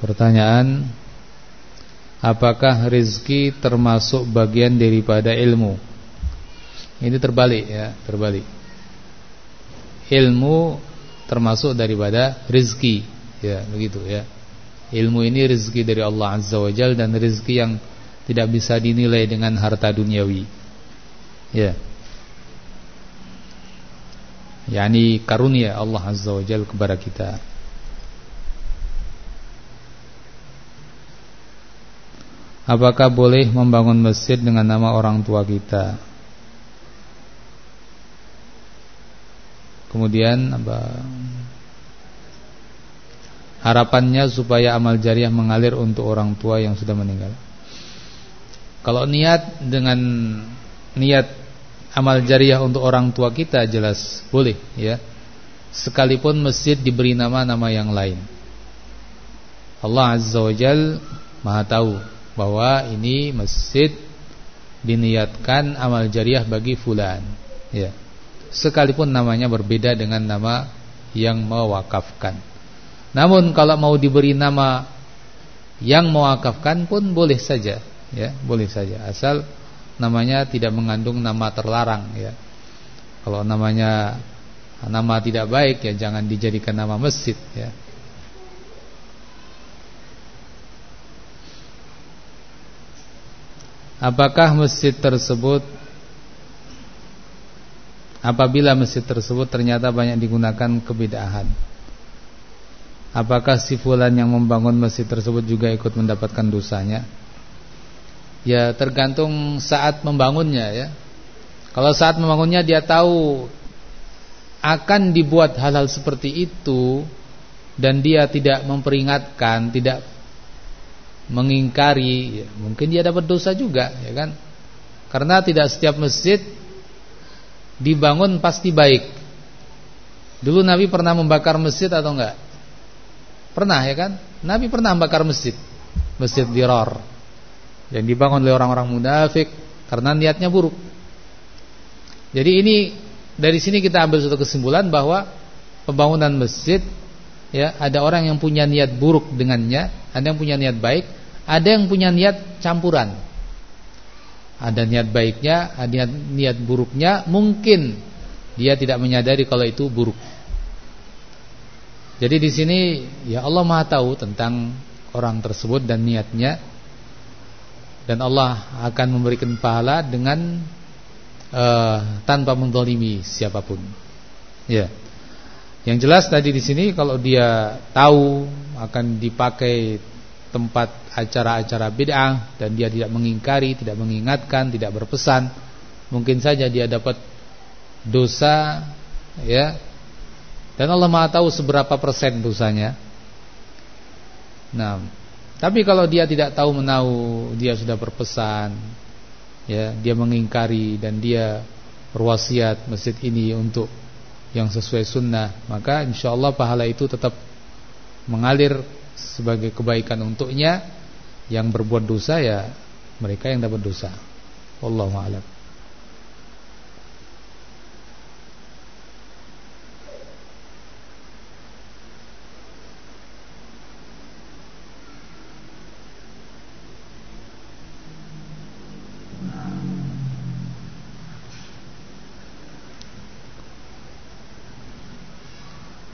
Pertanyaan Apakah rizki termasuk bagian daripada ilmu? Ini terbalik ya, terbalik. Ilmu termasuk daripada rizki, ya begitu ya. Ilmu ini rizki dari Allah Azza wa Jal dan rizki yang tidak bisa dinilai dengan harta duniawi. Ya. Yani karunia Allah Azza wa Jal kepada kita. Apakah boleh membangun masjid dengan nama orang tua kita? Kemudian apa? Harapannya supaya amal jariah mengalir untuk orang tua yang sudah meninggal. Kalau niat dengan niat amal jariah untuk orang tua kita jelas boleh ya. Sekalipun masjid diberi nama-nama yang lain. Allah Azza wa Jal Maha tahu bahwa ini masjid diniatkan amal jariah bagi fulan. Ya. Sekalipun namanya berbeda dengan nama yang mewakafkan. Namun kalau mau diberi nama yang mewakafkan pun boleh saja ya boleh saja. Asal namanya tidak mengandung nama terlarang ya. Kalau namanya nama tidak baik ya jangan dijadikan nama masjid ya Apakah masjid tersebut Apabila masjid tersebut ternyata banyak digunakan kebidahan? Apakah si fulan yang membangun masjid tersebut juga ikut mendapatkan dosanya? Ya tergantung saat membangunnya ya. Kalau saat membangunnya dia tahu Akan dibuat hal-hal seperti itu Dan dia tidak memperingatkan Tidak mengingkari, ya, mungkin dia dapat dosa juga, ya kan? Karena tidak setiap masjid dibangun pasti baik. Dulu Nabi pernah membakar masjid atau enggak? Pernah ya kan? Nabi pernah membakar masjid, masjid Dirar, yang dibangun oleh orang-orang munafik karena niatnya buruk. Jadi ini dari sini kita ambil satu kesimpulan bahwa pembangunan masjid ya ada orang yang punya niat buruk dengannya, ada yang punya niat baik, ada yang punya niat campuran. Ada niat baiknya, ada niat, niat buruknya. Mungkin dia tidak menyadari kalau itu buruk. Jadi di sini ya Allah Maha tahu tentang orang tersebut dan niatnya. Dan Allah akan memberikan pahala dengan uh, tanpa mendolimi siapa pun. Ya. Yang jelas tadi di sini kalau dia tahu akan dipakai tempat acara-acara bid'ah dan dia tidak mengingkari, tidak mengingatkan, tidak berpesan, mungkin saja dia dapat dosa ya. Dan Allah Maha tahu seberapa persen dosanya. Nah, tapi kalau dia tidak tahu menahu, dia sudah berpesan, ya, dia mengingkari dan dia berwasiat masjid ini untuk yang sesuai sunnah, maka insya Allah pahala itu tetap mengalir sebagai kebaikan untuknya yang berbuat dosa ya mereka yang dapat dosa. Wallahu a'lam.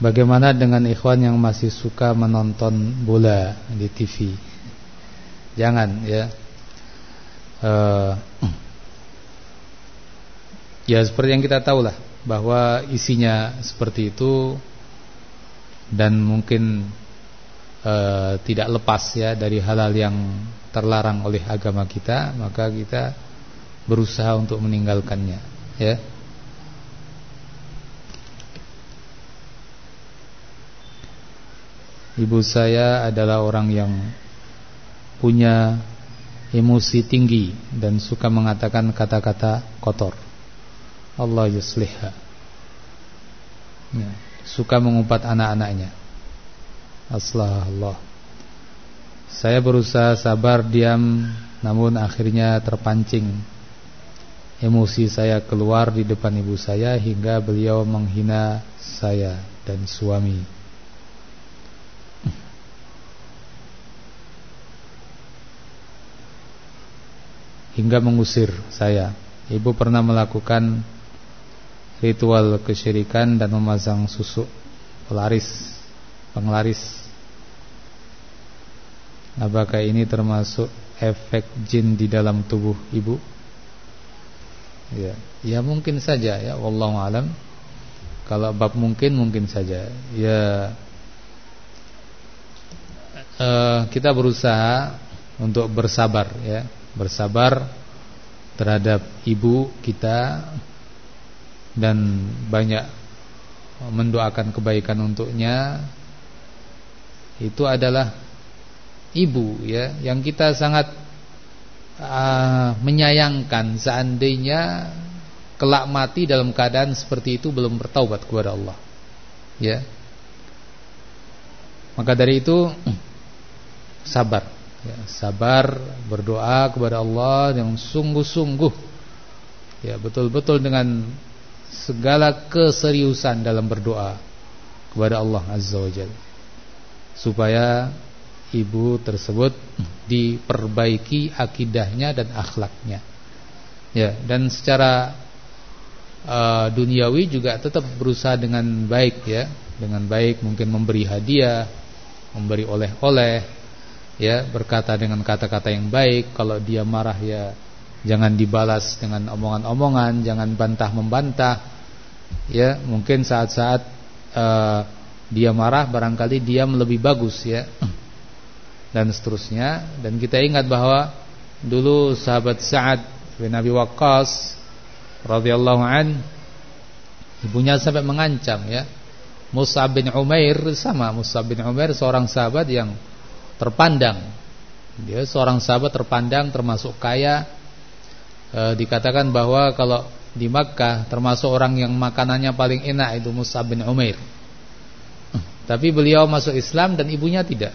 Bagaimana dengan ikhwan yang masih suka menonton bola di TV? Jangan ya. Uh, ya seperti yang kita tahu lah bahwa isinya seperti itu dan mungkin uh, tidak lepas ya dari hal-hal yang terlarang oleh agama kita, maka kita berusaha untuk meninggalkannya, ya. Ibu saya adalah orang yang punya emosi tinggi dan suka mengatakan kata-kata kotor. Allah yuslihha. Ya, suka mengumpat anak-anaknya. Aslah. Saya berusaha sabar diam namun akhirnya terpancing. Emosi saya keluar di depan ibu saya hingga beliau menghina saya dan suami. Hingga mengusir saya. Ibu pernah melakukan ritual kesyirikan dan memasang susu pelaris, penglaris. Apakah ini termasuk efek jin di dalam tubuh ibu? Ya, ya mungkin saja ya, wallahu alam. Kalau bab mungkin mungkin saja. Ya uh, kita berusaha untuk bersabar ya, bersabar terhadap ibu kita dan banyak mendoakan kebaikan untuknya. Itu adalah ibu ya yang kita sangat uh, menyayangkan. Seandainya kelak mati dalam keadaan seperti itu belum bertaubat kepada Allah ya. Maka dari itu sabar ya, sabar berdoa kepada Allah yang sungguh-sungguh. Ya betul-betul dengan segala keseriusan dalam berdoa kepada Allah Azza wa supaya ibu tersebut diperbaiki akidahnya dan akhlaknya. Ya dan secara uh, duniawi juga tetap berusaha dengan baik ya. Dengan baik mungkin memberi hadiah memberi oleh-oleh ya berkata dengan kata-kata yang baik. Kalau dia marah ya jangan dibalas dengan omongan-omongan jangan bantah membantah. Ya mungkin saat-saat uh, dia marah barangkali diam lebih bagus ya. Dan seterusnya. Dan kita ingat bahwa dulu sahabat Sa'ad bin Abi Waqqas radhiyallahu an ibunya sampai mengancam ya. Mus'ab bin Umair sama Mus'ab bin Umair seorang sahabat yang terpandang. Dia seorang sahabat terpandang termasuk kaya. E, dikatakan bahwa kalau di Makkah termasuk orang yang makanannya paling enak itu Mus'ab bin Umair. Tapi beliau masuk Islam dan ibunya tidak.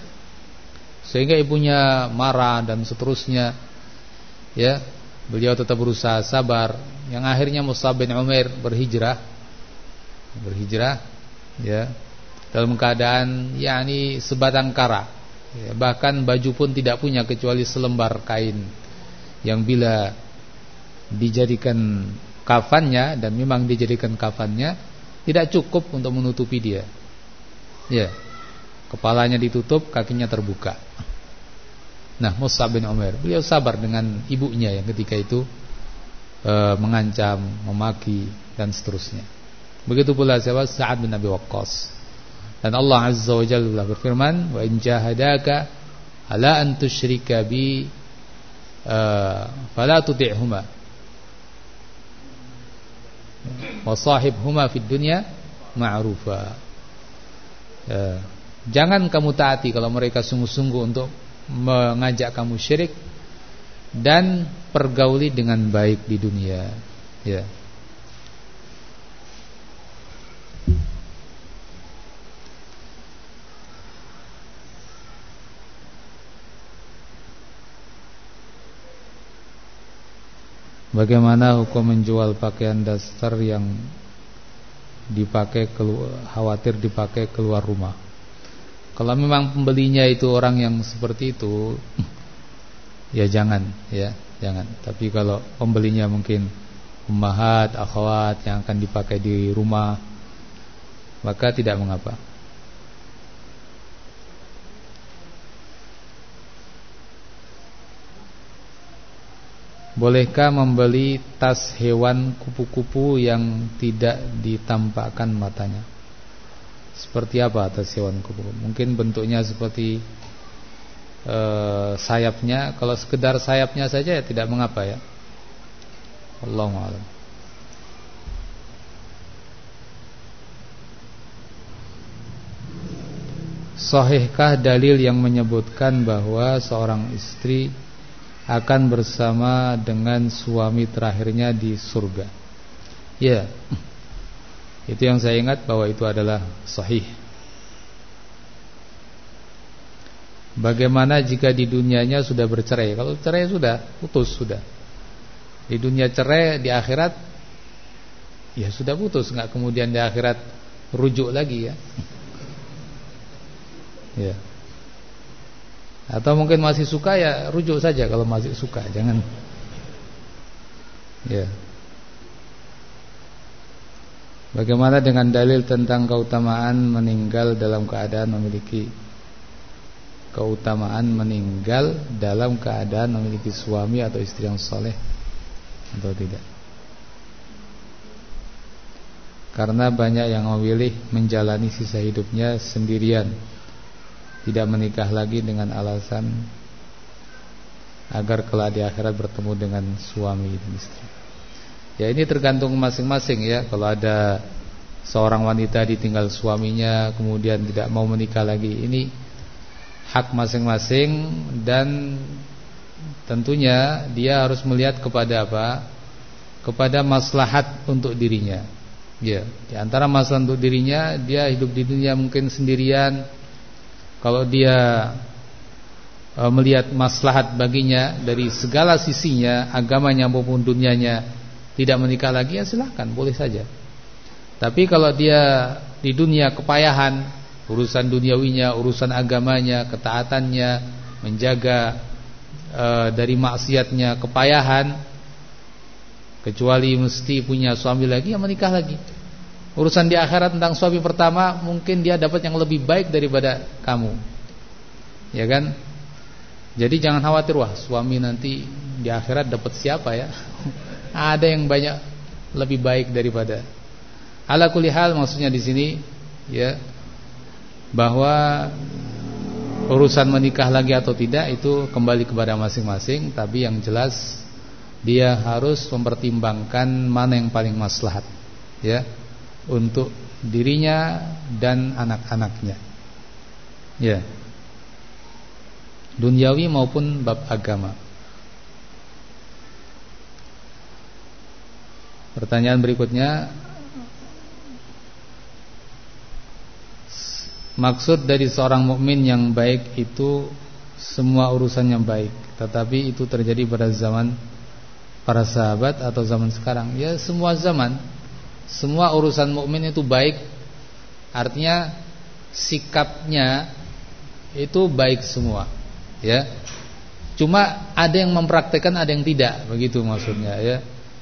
Sehingga ibunya marah dan seterusnya. Ya, beliau tetap berusaha sabar. Yang akhirnya Mus'ab bin Umair berhijrah. Berhijrah ya dalam keadaan yakni sebatang kara bahkan baju pun tidak punya kecuali selembar kain yang bila dijadikan kafannya dan memang dijadikan kafannya tidak cukup untuk menutupi dia. Ya kepalanya ditutup kakinya terbuka. Nah Musa bin Umar beliau sabar dengan ibunya yang ketika itu e, mengancam memaki dan seterusnya. Begitu pula siapa? Sa'ad bin Abi Waqqas dan Allah Azza wa Jalla berfirman, "Wa in jahadaka ala an tusyrika bi uh, fala tuti'huma." Wa sahibhuma fid dunya ma'rufa. Uh, jangan kamu taati kalau mereka sungguh-sungguh untuk mengajak kamu syirik dan pergauli dengan baik di dunia. Ya. Bagaimana hukum menjual pakaian dasar yang dipakai khawatir dipakai keluar rumah? Kalau memang pembelinya itu orang yang seperti itu, ya jangan, ya jangan. Tapi kalau pembelinya mungkin ummahat, akhwat yang akan dipakai di rumah, maka tidak mengapa. Bolehkah membeli tas hewan kupu-kupu yang tidak ditampakkan matanya? Seperti apa tas hewan kupu-kupu? Mungkin bentuknya seperti uh, sayapnya. Kalau sekedar sayapnya saja ya tidak mengapa ya. Allahu a'lam. Sahihkah dalil yang menyebutkan bahwa seorang istri akan bersama dengan suami terakhirnya di surga. Ya. Itu yang saya ingat bahwa itu adalah sahih. Bagaimana jika di dunianya sudah bercerai? Kalau cerai sudah putus sudah. Di dunia cerai di akhirat ya sudah putus, nggak kemudian di akhirat rujuk lagi ya. Ya. Atau mungkin masih suka ya rujuk saja kalau masih suka, jangan Ya. Bagaimana dengan dalil tentang keutamaan meninggal dalam keadaan memiliki keutamaan meninggal dalam keadaan memiliki suami atau istri yang soleh atau tidak? Karena banyak yang memilih menjalani sisa hidupnya sendirian, tidak menikah lagi dengan alasan agar kelak di akhirat bertemu dengan suami dan istri. Ya ini tergantung masing-masing ya. Kalau ada seorang wanita ditinggal suaminya kemudian tidak mau menikah lagi, ini hak masing-masing dan tentunya dia harus melihat kepada apa? Kepada maslahat untuk dirinya. Ya, di antara masalah untuk dirinya, dia hidup di dunia mungkin sendirian. Kalau dia e, melihat maslahat baginya dari segala sisinya, agamanya maupun dunianya, tidak menikah lagi ya silahkan boleh saja. Tapi kalau dia di dunia kepayahan, urusan duniawinya, urusan agamanya, ketaatannya, menjaga e, dari maksiatnya, kepayahan, kecuali mesti punya suami lagi, ya menikah lagi. Urusan di akhirat tentang suami pertama, mungkin dia dapat yang lebih baik daripada kamu, ya kan? Jadi jangan khawatir wah suami nanti di akhirat dapat siapa ya? Ada yang banyak lebih baik daripada. Ala kulli hal maksudnya di sini ya bahwa urusan menikah lagi atau tidak itu kembali kepada masing-masing, tapi yang jelas dia harus mempertimbangkan mana yang paling maslahat ya untuk dirinya dan anak-anaknya. Ya. Duniawi maupun bab agama. Pertanyaan berikutnya Maksud dari seorang mukmin yang baik itu semua urusannya baik, tetapi itu terjadi pada zaman para sahabat atau zaman sekarang. Ya, semua zaman. Semua urusan mukmin itu baik. Artinya sikapnya itu baik semua, ya. Cuma ada yang mempraktekkan, ada yang tidak, begitu maksudnya, ya.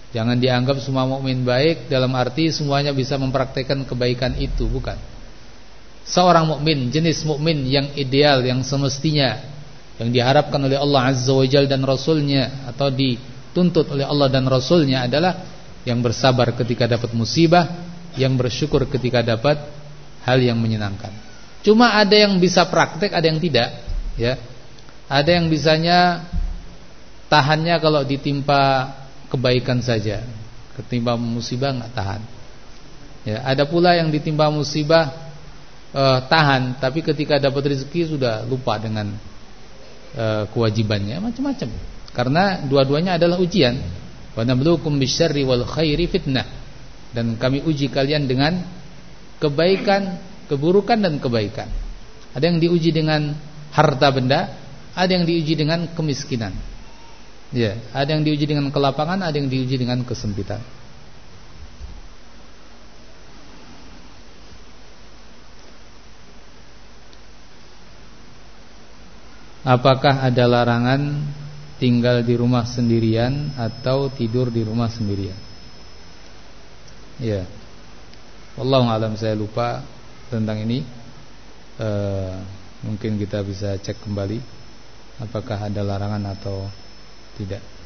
Jangan dianggap semua mukmin baik dalam arti semuanya bisa mempraktekkan kebaikan itu, bukan. Seorang mukmin, jenis mukmin yang ideal, yang semestinya yang diharapkan oleh Allah Azza wa Jalla dan Rasulnya atau dituntut oleh Allah dan Rasulnya adalah yang bersabar ketika dapat musibah, yang bersyukur ketika dapat hal yang menyenangkan. Cuma ada yang bisa praktek, ada yang tidak, ya. Ada yang bisanya tahannya kalau ditimpa kebaikan saja. Ketimpa musibah nggak tahan. Ya, ada pula yang ditimpa musibah eh, tahan, tapi ketika dapat rezeki sudah lupa dengan eh, kewajibannya, macam-macam. Karena dua-duanya adalah ujian. Wa nabluukum wal khairi fitnah. Dan kami uji kalian dengan kebaikan, keburukan dan kebaikan. Ada yang diuji dengan harta benda, ada yang diuji dengan kemiskinan. Ya, ada yang diuji dengan kelapangan, ada yang diuji dengan kesempitan. Apakah ada larangan tinggal di rumah sendirian atau tidur di rumah sendirian? Ya. Allah alam saya lupa tentang ini. E, mungkin kita bisa cek kembali apakah ada larangan atau tidak.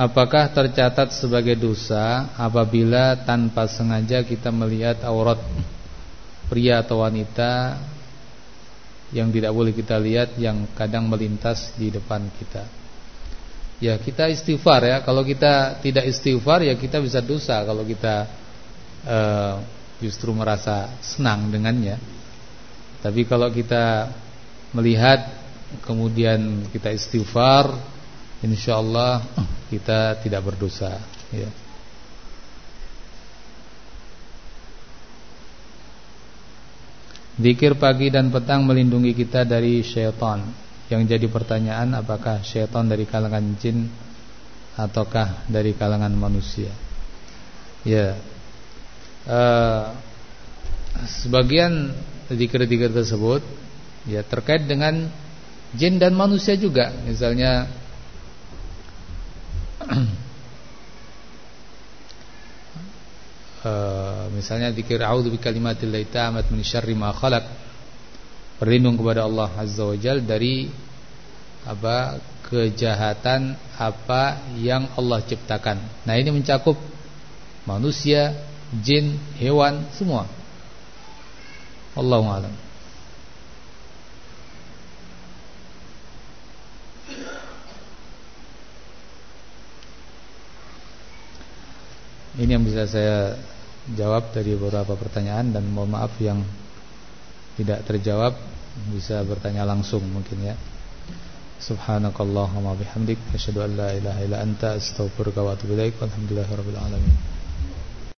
Apakah tercatat sebagai dosa apabila tanpa sengaja kita melihat aurat pria atau wanita yang tidak boleh kita lihat yang kadang melintas di depan kita. Ya kita istighfar ya. Kalau kita tidak istighfar ya kita bisa dosa kalau kita uh, justru merasa senang dengannya. Tapi kalau kita melihat kemudian kita istighfar, insyaallah kita tidak berdosa. Ya. Zikir pagi dan petang melindungi kita dari syaitan Yang jadi pertanyaan apakah syaitan dari kalangan jin ataukah dari kalangan manusia? Ya. Uh, sebagian zikir-zikir tersebut ya terkait dengan jin dan manusia juga. Misalnya misalnya zikir a'udzu bikalimatillahi tammat min syarri ma khalaq. Berlindung kepada Allah Azza wa Jalla dari apa kejahatan apa yang Allah ciptakan. Nah, ini mencakup manusia, jin, hewan, semua. Allahu a'lam. Ini yang bisa saya jawab dari beberapa pertanyaan dan mohon maaf yang tidak terjawab bisa bertanya langsung mungkin ya. Subhanakallahumma bihamdik asyhadu an la ilaha illa anta astaghfiruka wa atubu ilaik. Walhamdulillahirabbil alamin.